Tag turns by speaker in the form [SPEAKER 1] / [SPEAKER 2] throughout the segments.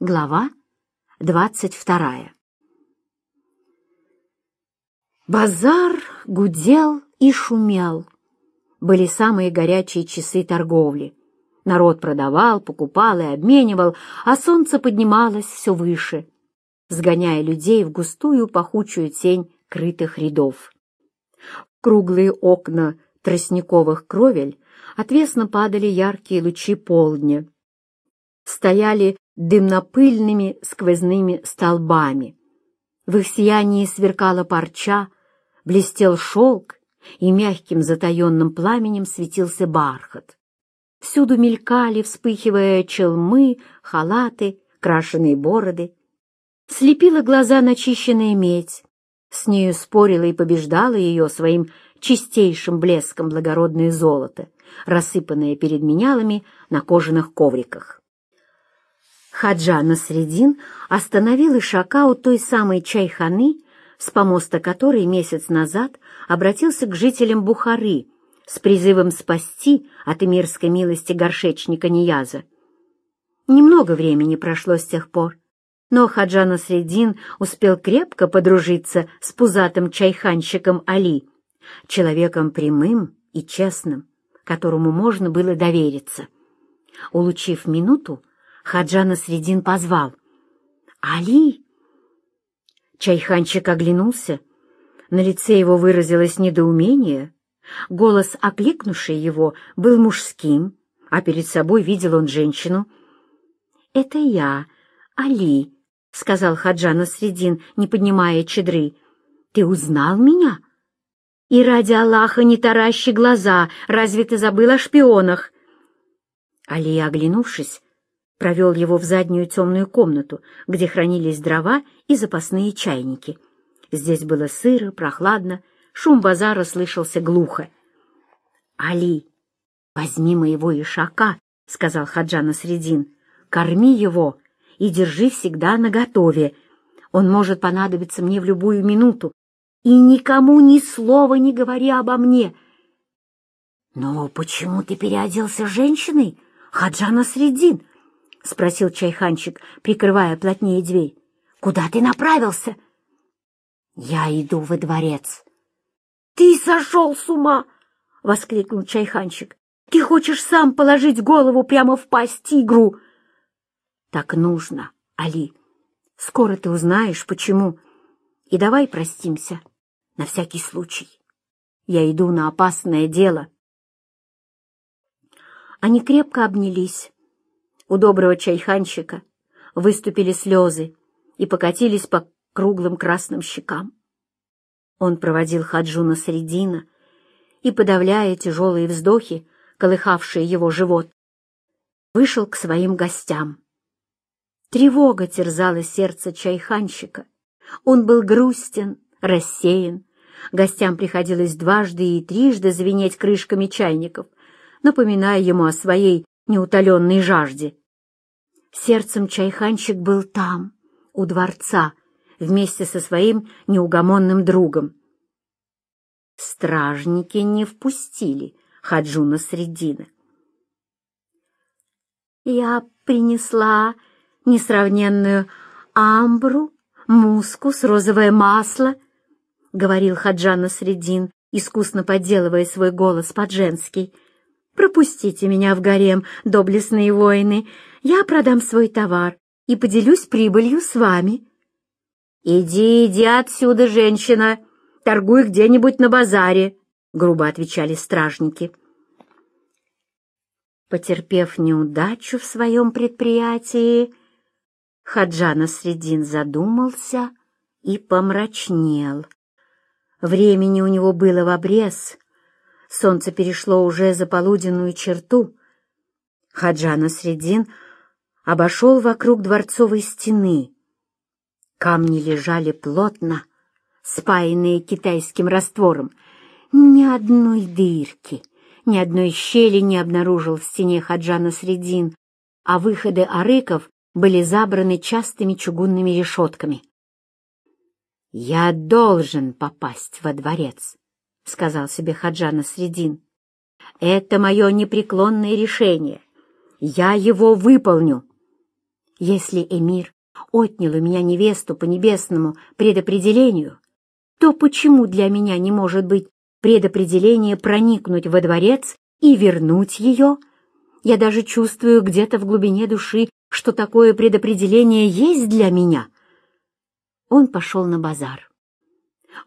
[SPEAKER 1] Глава двадцать вторая Базар гудел и шумел. Были самые горячие часы торговли. Народ продавал, покупал и обменивал, а солнце поднималось все выше, сгоняя людей в густую пахучую тень крытых рядов. круглые окна тростниковых кровель отвесно падали яркие лучи полдня. Стояли дымнопыльными сквозными столбами. В их сиянии сверкала парча, блестел шелк, и мягким затаенным пламенем светился бархат. Всюду мелькали, вспыхивая челмы, халаты, крашеные бороды. Слепила глаза начищенная медь. С нею спорила и побеждала ее своим чистейшим блеском благородное золото, рассыпанное перед менялами на кожаных ковриках. Хаджа Насредин остановил Ишака у той самой чайханы, с помоста которой месяц назад обратился к жителям Бухары с призывом спасти от эмирской милости горшечника Нияза. Немного времени прошло с тех пор, но Хаджа Насредин успел крепко подружиться с пузатым чайханщиком Али, человеком прямым и честным, которому можно было довериться. Улучив минуту, Хаджана Средин позвал. «Али!» Чайханчик оглянулся. На лице его выразилось недоумение. Голос, окликнувший его, был мужским, а перед собой видел он женщину. «Это я, Али», — сказал Хаджана Средин, не поднимая чедры. «Ты узнал меня?» «И ради Аллаха не таращи глаза, разве ты забыл о шпионах?» Али, оглянувшись, провел его в заднюю темную комнату, где хранились дрова и запасные чайники. Здесь было сыро, прохладно, шум базара слышался глухо. — Али, возьми моего ишака, — сказал Хаджана Средин, — корми его и держи всегда наготове. Он может понадобиться мне в любую минуту. И никому ни слова не говори обо мне. — Но почему ты переоделся женщиной, Хаджана Средин? — спросил чайханчик, прикрывая плотнее дверь. — Куда ты направился? — Я иду во дворец. — Ты сошел с ума! — воскликнул чайханчик. — Ты хочешь сам положить голову прямо в пасть тигру? — Так нужно, Али. Скоро ты узнаешь, почему. И давай простимся, на всякий случай. Я иду на опасное дело. Они крепко обнялись у доброго чайханщика выступили слезы и покатились по круглым красным щекам. Он проводил Хаджуна Средина и, подавляя тяжелые вздохи, колыхавшие его живот, вышел к своим гостям. Тревога терзала сердце чайханщика. Он был грустен, рассеян. Гостям приходилось дважды и трижды звенеть крышками чайников, напоминая ему о своей неутоленной жажде. Сердцем чайханщик был там, у дворца, вместе со своим неугомонным другом. Стражники не впустили Хаджуна Средина. «Я принесла несравненную амбру, мускус, розовое масло», — говорил Хаджана Средин, искусно подделывая свой голос под женский. «Пропустите меня в гарем, доблестные воины, я продам свой товар и поделюсь прибылью с вами». «Иди, иди отсюда, женщина, торгуй где-нибудь на базаре», — грубо отвечали стражники. Потерпев неудачу в своем предприятии, Хаджана Средин задумался и помрачнел. Времени у него было в обрез, солнце перешло уже за полуденную черту. Хаджана Средин обошел вокруг дворцовой стены. Камни лежали плотно, спаянные китайским раствором. Ни одной дырки, ни одной щели не обнаружил в стене Хаджана Средин, а выходы арыков были забраны частыми чугунными решетками. «Я должен попасть во дворец», — сказал себе Хаджана Средин. «Это мое непреклонное решение. Я его выполню». Если эмир отнял у меня невесту по небесному предопределению, то почему для меня не может быть предопределение проникнуть во дворец и вернуть ее? Я даже чувствую где-то в глубине души, что такое предопределение есть для меня. Он пошел на базар.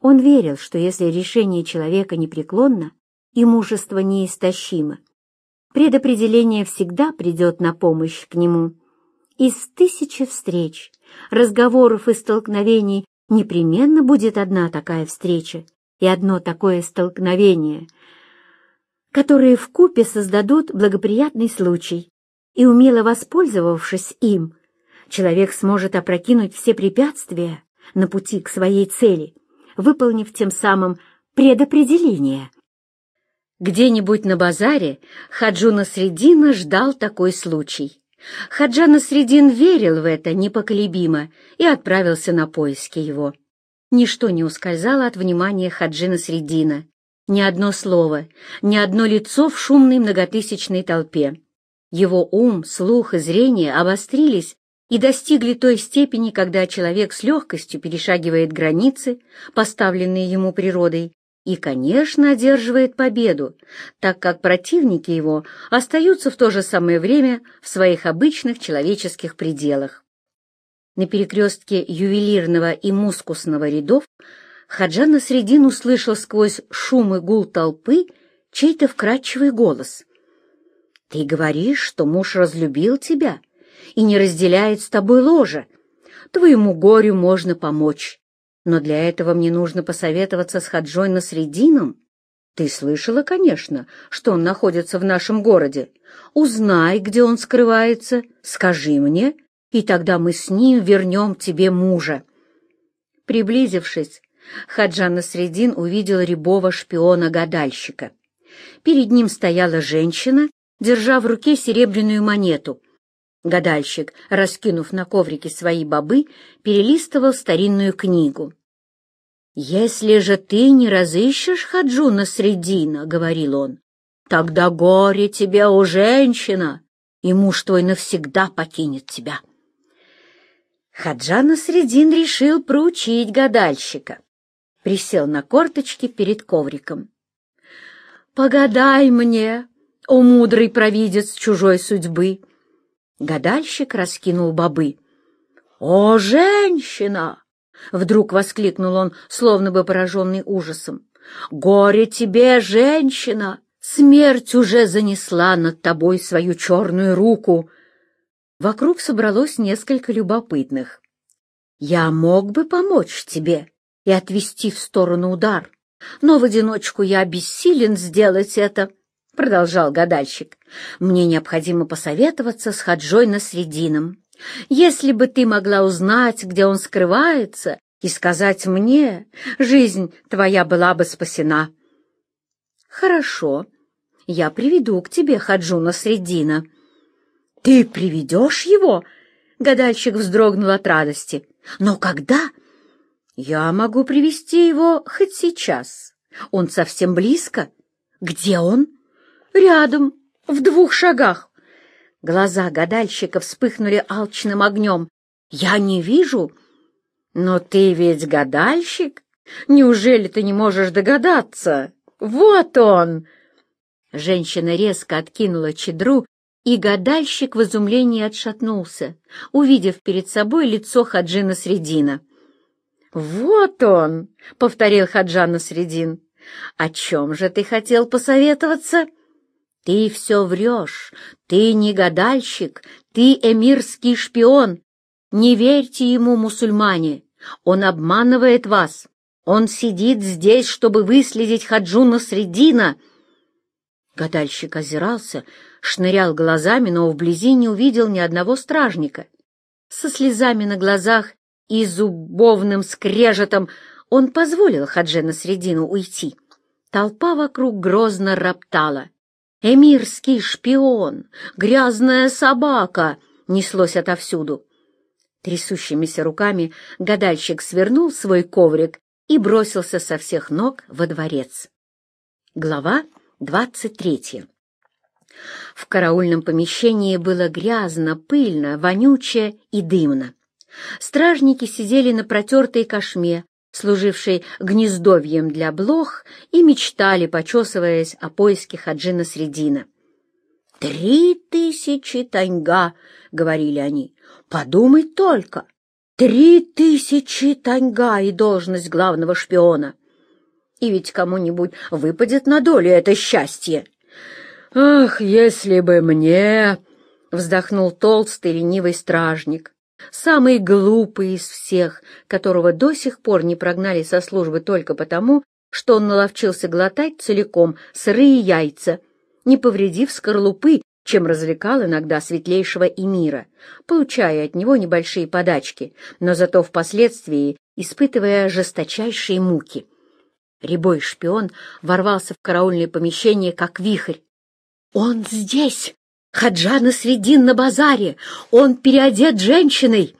[SPEAKER 1] Он верил, что если решение человека непреклонно и мужество неистощимо, предопределение всегда придет на помощь к нему. Из тысячи встреч, разговоров и столкновений непременно будет одна такая встреча и одно такое столкновение, которые вкупе создадут благоприятный случай, и, умело воспользовавшись им, человек сможет опрокинуть все препятствия на пути к своей цели, выполнив тем самым предопределение. Где-нибудь на базаре Хаджуна Средина ждал такой случай. Хаджана Средин верил в это непоколебимо и отправился на поиски его. Ничто не ускользало от внимания Хаджина Средина. Ни одно слово, ни одно лицо в шумной многотысячной толпе. Его ум, слух и зрение обострились и достигли той степени, когда человек с легкостью перешагивает границы, поставленные ему природой, и, конечно, одерживает победу, так как противники его остаются в то же самое время в своих обычных человеческих пределах. На перекрестке ювелирного и мускусного рядов Хаджан Насредин услышал сквозь шум и гул толпы чей-то вкрадчивый голос — ты говоришь, что муж разлюбил тебя и не разделяет с тобой ложа. Твоему горю можно помочь, но для этого мне нужно посоветоваться с Хаджой Насредином. Ты слышала, конечно, что он находится в нашем городе. Узнай, где он скрывается, скажи мне, и тогда мы с ним вернем тебе мужа. Приблизившись, Хаджан Насредин увидел рябого шпиона-гадальщика. Перед ним стояла женщина держа в руке серебряную монету. Гадальщик, раскинув на коврике свои бобы, перелистывал старинную книгу. «Если же ты не разыщешь Хаджуна Средина, — говорил он, — тогда горе тебе, у женщина, и муж твой навсегда покинет тебя». Хаджана Средин решил проучить гадальщика. Присел на корточки перед ковриком. «Погадай мне, о мудрый провидец чужой судьбы!» Гадальщик раскинул бобы. «О, женщина!» — вдруг воскликнул он, словно бы пораженный ужасом. «Горе тебе, женщина! Смерть уже занесла над тобой свою черную руку!» Вокруг собралось несколько любопытных. «Я мог бы помочь тебе и отвести в сторону удар, но в одиночку я бессилен сделать это». — продолжал гадальщик, — «мне необходимо посоветоваться с Хаджой Насредином. Если бы ты могла узнать, где он скрывается, и сказать мне, жизнь твоя была бы спасена». «Хорошо, я приведу к тебе Хаджуна Средина». «Ты приведешь его?» — гадальщик вздрогнул от радости. «Но когда?» «Я могу привести его хоть сейчас. Он совсем близко. Где он?» Рядом, в двух шагах. Глаза гадальщика вспыхнули алчным огнем. Я не вижу. Но ты ведь гадальщик? Неужели ты не можешь догадаться? Вот он! Женщина резко откинула чедру, и гадальщик в изумлении отшатнулся, увидев перед собой лицо Хаджина Средина. «Вот он!» — повторил Хаджана Средин. «О чем же ты хотел посоветоваться?» Ты все врешь, ты не гадальщик, ты эмирский шпион. Не верьте ему, мусульмане, он обманывает вас. Он сидит здесь, чтобы выследить Хаджуна Средина. Гадальщик озирался, шнырял глазами, но вблизи не увидел ни одного стражника. Со слезами на глазах и зубовным скрежетом он позволил Хаджена Средину уйти. Толпа вокруг грозно роптала. «Эмирский шпион! Грязная собака!» неслось отовсюду. Трясущимися руками гадальщик свернул свой коврик и бросился со всех ног во дворец. Глава двадцать третья В караульном помещении было грязно, пыльно, вонюче и дымно. Стражники сидели на протертой кошме, служившей гнездовьем для блох, и мечтали, почесываясь о поиске Хаджина Средина. «Три тысячи таньга!» — говорили они. «Подумай только! Три тысячи таньга и должность главного шпиона! И ведь кому-нибудь выпадет на долю это счастье!» «Ах, если бы мне!» — вздохнул толстый ленивый стражник, самый глупый из всех, которого до сих пор не прогнали со службы только потому, что он наловчился глотать целиком сырые яйца — не повредив скорлупы, чем развлекал иногда светлейшего эмира, получая от него небольшие подачки, но зато впоследствии испытывая жесточайшие муки. Рябой шпион ворвался в караульное помещение, как вихрь. «Он здесь! Хаджана Средин на базаре! Он переодет женщиной!»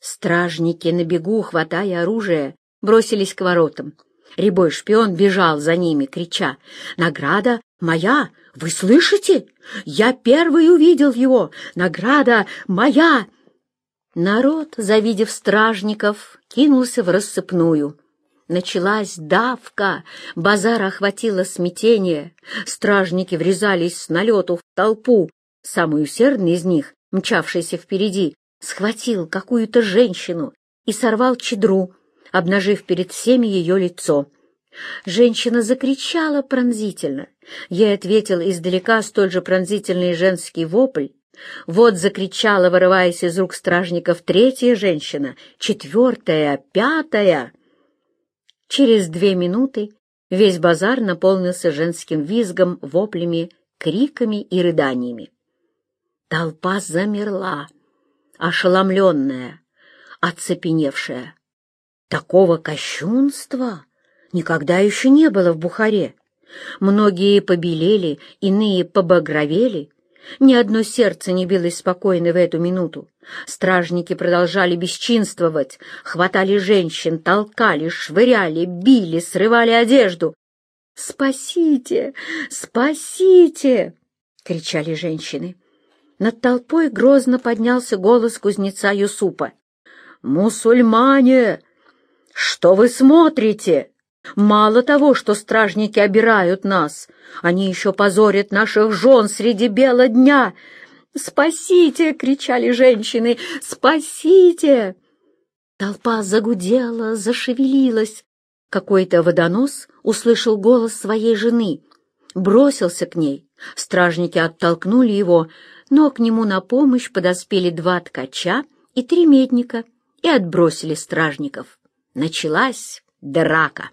[SPEAKER 1] Стражники на бегу, хватая оружие, бросились к воротам. Рябой шпион бежал за ними, крича «Награда моя! Вы слышите? Я первый увидел его! Награда моя!» Народ, завидев стражников, кинулся в рассыпную. Началась давка, базар охватило смятение, стражники врезались с налету в толпу. Самый усердный из них, мчавшийся впереди, схватил какую-то женщину и сорвал чедру, обнажив перед всеми ее лицо. Женщина закричала пронзительно. Ей ответил издалека столь же пронзительный женский вопль. Вот закричала, вырываясь из рук стражников, третья женщина, четвертая, пятая. Через две минуты весь базар наполнился женским визгом, воплями, криками и рыданиями. Толпа замерла, ошеломленная, оцепеневшая. Такого кощунства никогда еще не было в Бухаре. Многие побелели, иные побагровели. Ни одно сердце не билось спокойно в эту минуту. Стражники продолжали бесчинствовать, хватали женщин, толкали, швыряли, били, срывали одежду. «Спасите! Спасите!» — кричали женщины. Над толпой грозно поднялся голос кузнеца Юсупа. «Мусульмане! «Что вы смотрите? Мало того, что стражники обирают нас, они еще позорят наших жен среди бела дня!» «Спасите!» — кричали женщины. «Спасите!» Толпа загудела, зашевелилась. Какой-то водонос услышал голос своей жены, бросился к ней. Стражники оттолкнули его, но к нему на помощь подоспели два ткача и три медника и отбросили стражников. Началась драка.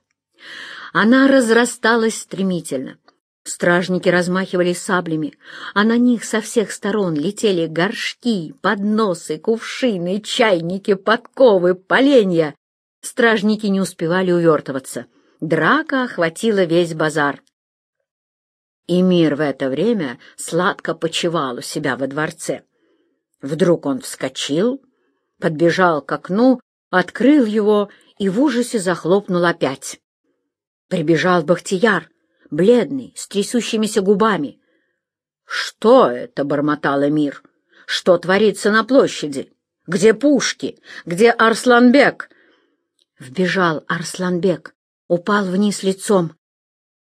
[SPEAKER 1] Она разрасталась стремительно. Стражники размахивали саблями, а на них со всех сторон летели горшки, подносы, кувшины, чайники, подковы, поленья. Стражники не успевали увертываться. Драка охватила весь базар. И мир в это время сладко почивал у себя во дворце. Вдруг он вскочил, подбежал к окну, открыл его и в ужасе захлопнул опять. Прибежал Бахтияр, бледный, с трясущимися губами. «Что это?» — бормотал Эмир. «Что творится на площади? Где пушки? Где Арсланбек?» Вбежал Арсланбек, упал вниз лицом.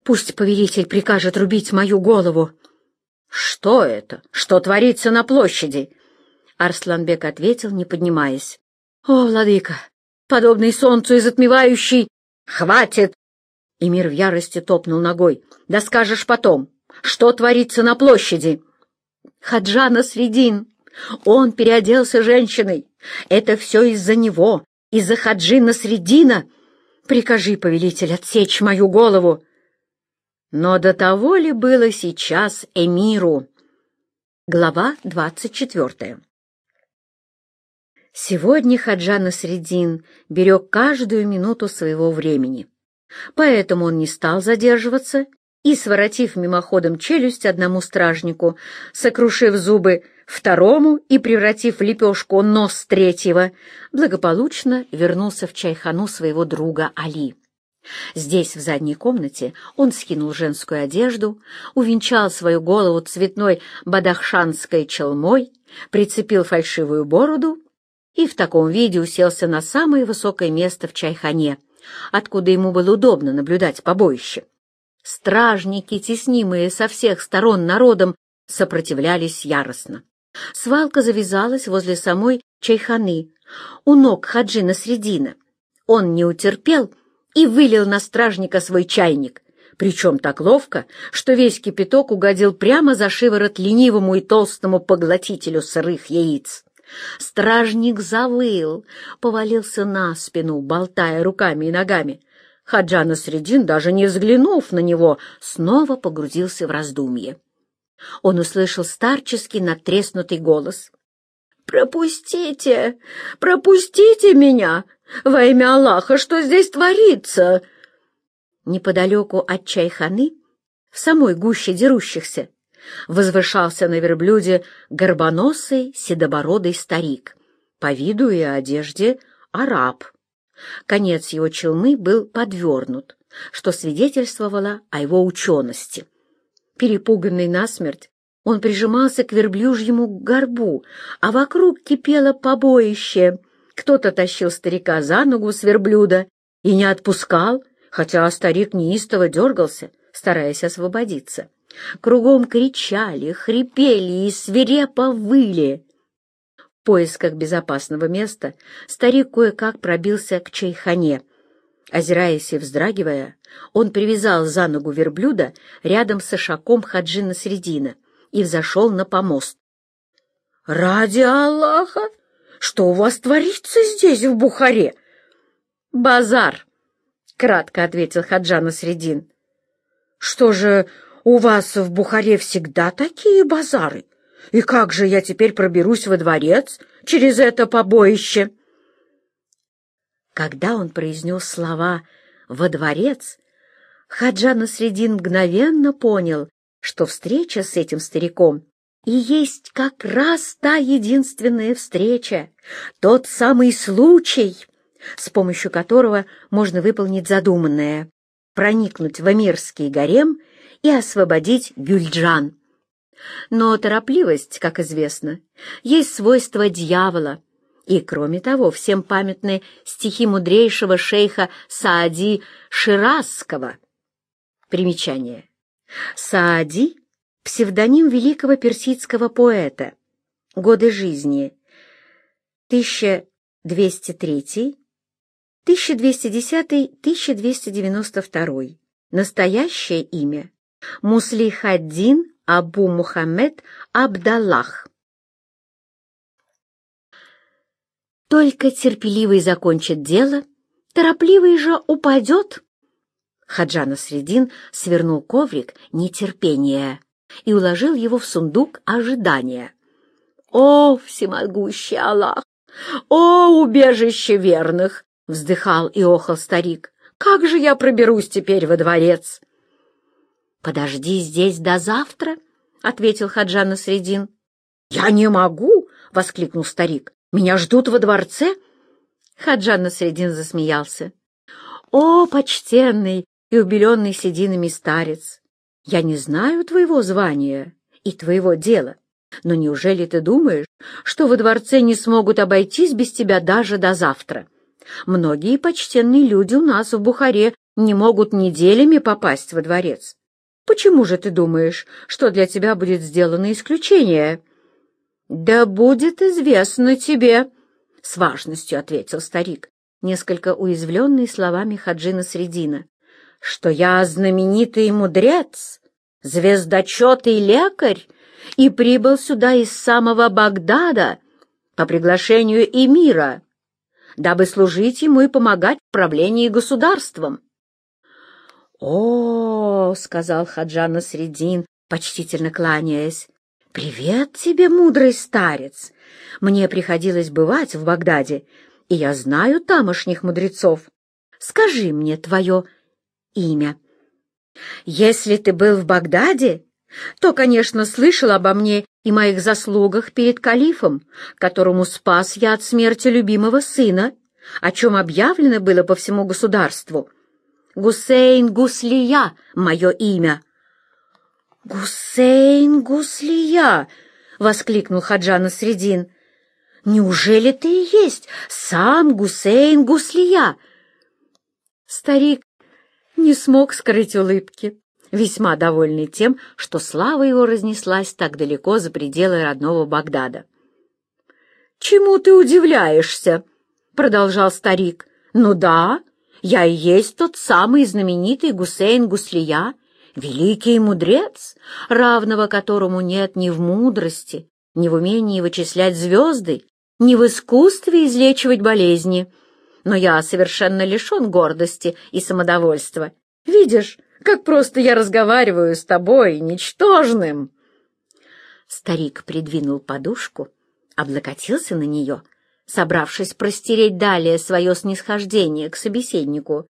[SPEAKER 1] «Пусть повелитель прикажет рубить мою голову». «Что это? Что творится на площади?» Арсланбек ответил, не поднимаясь. «О, владыка, подобный солнцу и затмевающий. Хватит! Эмир в ярости топнул ногой. Да скажешь потом, что творится на площади? Хаджана Средин. Он переоделся женщиной. Это все из-за него, из-за Хаджина Средина. Прикажи, повелитель, отсечь мою голову. Но до того ли было сейчас Эмиру? Глава двадцать четвертая. Сегодня Хаджан Средин берег каждую минуту своего времени. Поэтому он не стал задерживаться и, своротив мимоходом челюсть одному стражнику, сокрушив зубы второму и превратив в лепешку нос третьего, благополучно вернулся в чайхану своего друга Али. Здесь, в задней комнате, он скинул женскую одежду, увенчал свою голову цветной бадахшанской челмой, прицепил фальшивую бороду и в таком виде уселся на самое высокое место в чайхане, откуда ему было удобно наблюдать побоище. Стражники, теснимые со всех сторон народом, сопротивлялись яростно. Свалка завязалась возле самой чайханы, у ног Хаджина Средина. Он не утерпел и вылил на стражника свой чайник, причем так ловко, что весь кипяток угодил прямо за шиворот ленивому и толстому поглотителю сырых яиц. Стражник завыл, повалился на спину, болтая руками и ногами. Хаджана Средин, даже не взглянув на него, снова погрузился в раздумье. Он услышал старческий надтреснутый голос. «Пропустите! Пропустите меня! Во имя Аллаха, что здесь творится?» Неподалеку от чайханы, в самой гуще дерущихся, возвышался на верблюде горбоносый седобородый старик, по виду и одежде араб. Конец его челмы был подвернут, что свидетельствовало о его учености. Перепуганный насмерть, он прижимался к верблюжьему горбу, а вокруг кипело побоище. Кто-то тащил старика за ногу с верблюда и не отпускал, хотя старик неистово дергался, стараясь освободиться. Кругом кричали, хрипели и свирепо выли. В поисках безопасного места старик кое-как пробился к чайхане. Озираясь и вздрагивая, он привязал за ногу верблюда рядом с ишаком Хаджина Средина и взошел на помост. — Ради Аллаха! Что у вас творится здесь, в Бухаре? — Базар! — кратко ответил Хаджана Средин. — Что же у вас в Бухаре всегда такие базары? И как же я теперь проберусь во дворец через это побоище? Когда он произнес слова «во дворец», Хаджа Насредин мгновенно понял, что встреча с этим стариком и есть как раз та единственная встреча, тот самый случай, с помощью которого можно выполнить задуманное — проникнуть в Амирский гарем и освободить Гюльджан. Но торопливость, как известно, есть свойство дьявола, и, кроме того, всем памятны стихи мудрейшего шейха Саади Ширазского. Примечание. Саади — псевдоним великого персидского поэта. Годы жизни 1203, 1210-1292. Настоящее имя Муслихаддин Абу Мухаммед Абдаллах. Только терпеливый закончит дело, торопливый же упадет. Хаджана Средин свернул коврик нетерпения и уложил его в сундук ожидания. «О, всемогущий Аллах! О, убежище верных!» — вздыхал и охал старик. «Как же я проберусь теперь во дворец?» «Подожди здесь до завтра», — ответил Хаджан Средин. «Я не могу!» — воскликнул старик. «Меня ждут во дворце?» Хаджан Средин засмеялся. «О, почтенный и убеленный сединами старец! Я не знаю твоего звания и твоего дела, но неужели ты думаешь, что во дворце не смогут обойтись без тебя даже до завтра? Многие почтенные люди у нас в Бухаре не могут неделями попасть во дворец. Почему же ты думаешь, что для тебя будет сделано исключение?» «Да будет известно тебе», — с важностью ответил старик, несколько уязвленный словами Хаджина Средина, «что я знаменитый мудрец, звездочет лекарь, и прибыл сюда из самого Багдада по приглашению эмира, дабы служить ему и помогать в правлении государством». «О, — сказал Хаджана Средин, почтительно кланяясь, — привет тебе, мудрый старец! Мне приходилось бывать в Багдаде, и я знаю тамошних мудрецов. Скажи мне твое имя. Если ты был в Багдаде, то, конечно, слышал обо мне и моих заслугах перед калифом, которому спас я от смерти любимого сына, о чем объявлено было по всему государству. Гусейн Гуслия — мое имя». «Гусейн Гуслия!» — воскликнул Хаджана Средин. «Неужели ты и есть сам Гусейн Гуслия?» Старик не смог скрыть улыбки, весьма довольный тем, что слава его разнеслась так далеко за пределы родного Багдада. «Чему ты удивляешься?» — продолжал старик. «Ну да, я и есть тот самый знаменитый Гусейн Гуслия, великий мудрец, равного которому нет ни в мудрости, ни в умении вычислять звезды, ни в искусстве излечивать болезни. Но я совершенно лишен гордости и самодовольства. Видишь, как просто я разговариваю с тобой, ничтожным!» Старик придвинул подушку, облокотился на нее, собравшись простереть далее свое снисхождение к собеседнику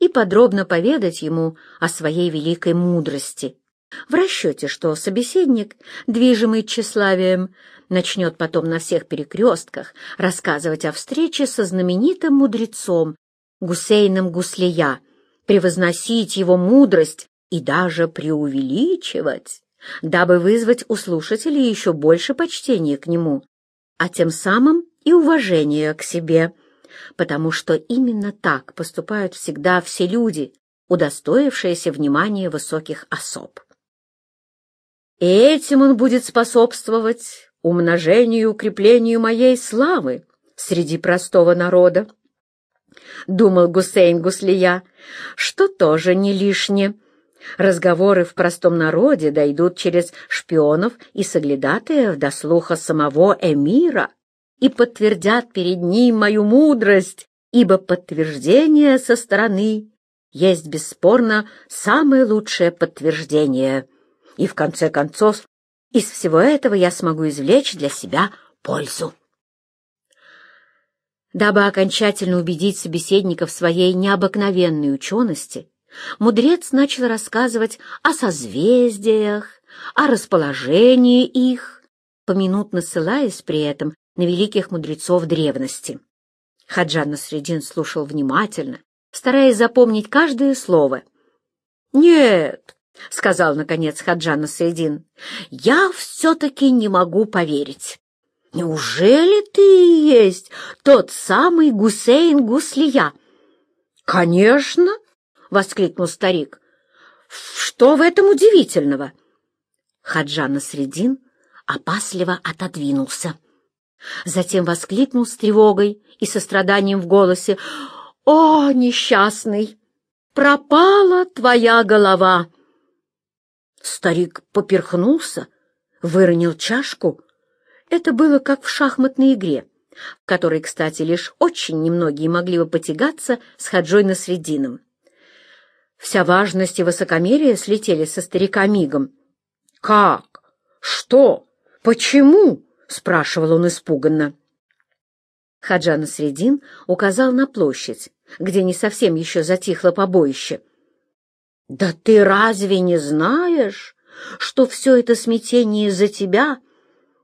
[SPEAKER 1] и подробно поведать ему о своей великой мудрости, в расчете, что собеседник, движимый тщеславием, начнет потом на всех перекрестках рассказывать о встрече со знаменитым мудрецом Гусейном Гуслия, превозносить его мудрость и даже преувеличивать, дабы вызвать у слушателей еще больше почтения к нему, а тем самым и уважения к себе, потому что именно так поступают всегда все люди, удостоившиеся внимания высоких особ. И этим он будет способствовать умножению и укреплению моей славы среди простого народа. Думал Гусейн Гуслия, что тоже не лишнее. Разговоры в простом народе дойдут через шпионов и соглядатаев до слуха самого эмира и подтвердят перед ним мою мудрость, ибо подтверждение со стороны есть бесспорно самое лучшее подтверждение. И в конце концов, из всего этого я смогу извлечь для себя пользу. Дабы окончательно убедить собеседника в своей необыкновенной учености, мудрец начал рассказывать о созвездиях, о расположении их, поминутно ссылаясь при этом на великих мудрецов древности. Хаджан Насредин слушал внимательно, стараясь запомнить каждое слово. «Нет», — сказал, наконец, Хаджан Насредин, — «я все-таки не могу поверить. Неужели ты и есть тот самый Гусейн Гуслия?» «Конечно!» — воскликнул старик. «Что в этом удивительного?» Хаджан Насредин опасливо отодвинулся. Затем воскликнул с тревогой и состраданием в голосе. «О, несчастный! Пропала твоя голова!» Старик поперхнулся, выронил чашку. Это было как в шахматной игре, в которой, кстати, лишь очень немногие могли бы потягаться с Хаджой Насредином. Вся важность и высокомерие слетели со старика мигом. «Как? Что? Почему?» — спрашивал он испуганно. Хаджа Насредин указал на площадь, где не совсем еще затихло побоище. «Да ты разве не знаешь, что все это смятение из-за тебя?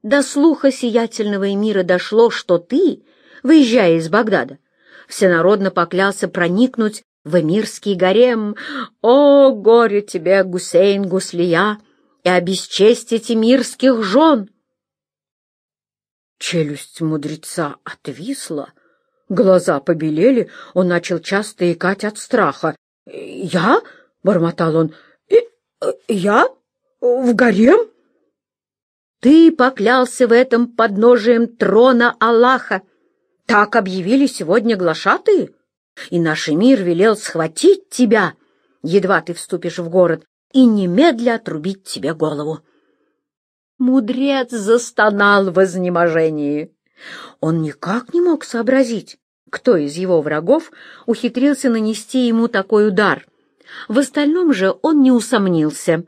[SPEAKER 1] До слуха сиятельного мира дошло, что ты, выезжая из Багдада, всенародно поклялся проникнуть в эмирский гарем. О, горе тебе, Гусейн Гуслия, и обесчестить эмирских жен!» Челюсть мудреца отвисла, глаза побелели, он начал часто икать от страха. «Я?» — бормотал он. «Я? В гарем?» «Ты поклялся в этом подножием трона Аллаха. Так объявили сегодня глашатые, и наш мир велел схватить тебя, едва ты вступишь в город, и немедля отрубить тебе голову». Мудрец застонал в изнеможении. Он никак не мог сообразить, кто из его врагов ухитрился нанести ему такой удар. В остальном же он не усомнился,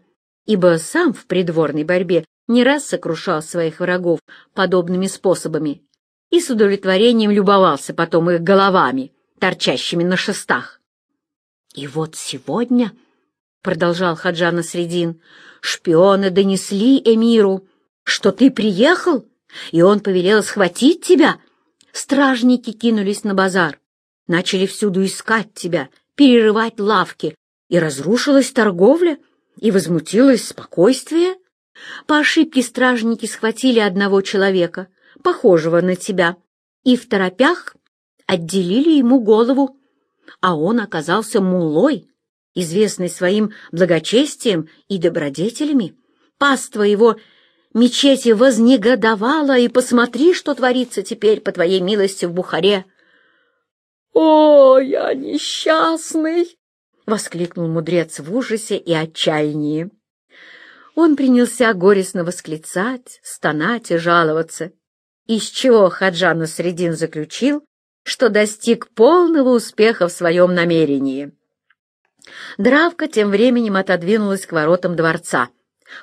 [SPEAKER 1] ибо сам в придворной борьбе не раз сокрушал своих врагов подобными способами и с удовлетворением любовался потом их головами, торчащими на шестах. И вот сегодня — продолжал Хаджана Средин, — «шпионы донесли эмиру, что ты приехал, и он повелел схватить тебя. Стражники кинулись на базар, начали всюду искать тебя, перерывать лавки, и разрушилась торговля, и возмутилось спокойствие. По ошибке стражники схватили одного человека, похожего на тебя, и в торопях отделили ему голову, а он оказался мулой, известный своим благочестием и добродетелями. Паства его мечети вознегодовала, и посмотри, что творится теперь, по твоей милости, в Бухаре. — О, я несчастный! — воскликнул мудрец в ужасе и отчаянии. Он принялся горестно восклицать, стонать и жаловаться, из чего Хаджан Средин заключил, что достиг полного успеха в своем намерении. Дравка тем временем отодвинулась к воротам дворца,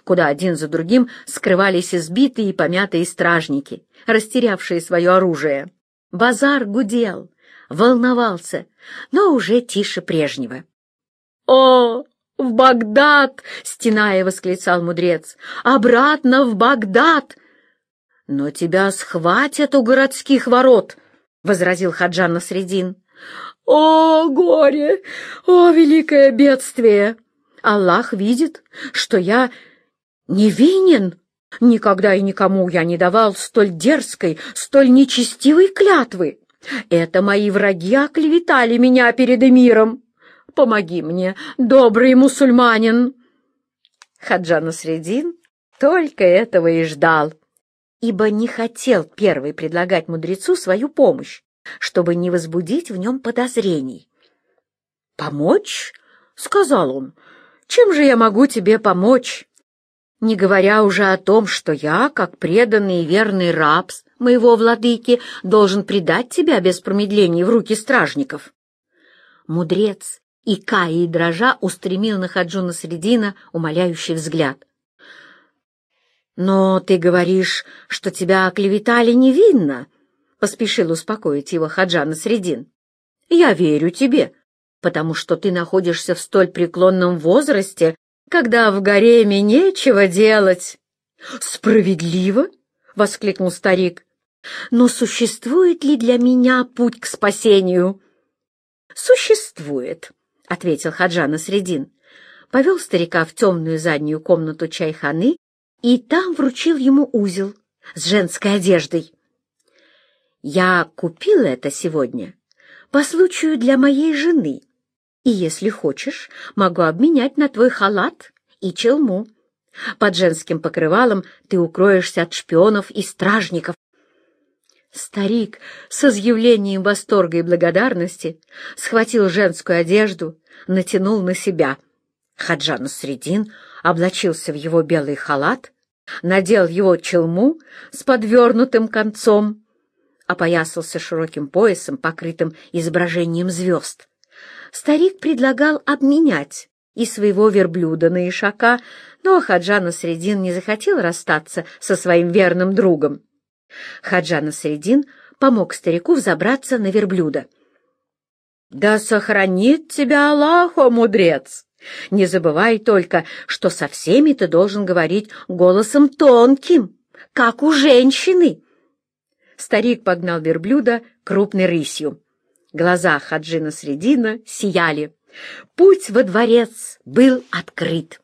[SPEAKER 1] куда один за другим скрывались избитые и помятые стражники, растерявшие свое оружие. Базар гудел, волновался, но уже тише прежнего. «О, в Багдад!» — стеная восклицал мудрец. «Обратно в Багдад!» «Но тебя схватят у городских ворот!» — возразил Хаджан Насредин. «О, горе! О, великое бедствие! Аллах видит, что я невинен. Никогда и никому я не давал столь дерзкой, столь нечестивой клятвы. Это мои враги оклеветали меня перед эмиром. Помоги мне, добрый мусульманин!» Хаджан Насредин только этого и ждал, ибо не хотел первый предлагать мудрецу свою помощь, чтобы не возбудить в нем подозрений. «Помочь?» — сказал он. «Чем же я могу тебе помочь?» Не говоря уже о том, что я, как преданный и верный раб моего владыки, должен предать тебя без промедлений в руки стражников. Мудрец и Каи дрожа устремил на Хаджуна Средина умоляющий взгляд. «Но ты говоришь, что тебя оклеветали невинно», — поспешил успокоить его Хаджана Средин. «Я верю тебе, потому что ты находишься в столь преклонном возрасте, когда в гареме нечего делать». «Справедливо?» — воскликнул старик. «Но существует ли для меня путь к спасению?» «Существует», — ответил Хаджана Средин. Повел старика в темную заднюю комнату чайханы и там вручил ему узел с женской одеждой. «Я купил это сегодня по случаю для моей жены, и, если хочешь, могу обменять на твой халат и челму. Под женским покрывалом ты укроешься от шпионов и стражников». Старик с изъявлением восторга и благодарности схватил женскую одежду, натянул на себя. Хаджан Средин облачился в его белый халат, надел его челму с подвернутым концом, опоясался широким поясом, покрытым изображением звезд. Старик предлагал обменять и своего верблюда на ишака, но Хаджана Средин не захотел расстаться со своим верным другом. Хаджана Средин помог старику взобраться на верблюда. «Да сохранит тебя Аллах, о мудрец!» Не забывай только, что со всеми ты должен говорить голосом тонким, как у женщины. Старик погнал верблюда крупной рысью. Глаза Хаджина Средина сияли. Путь во дворец был открыт.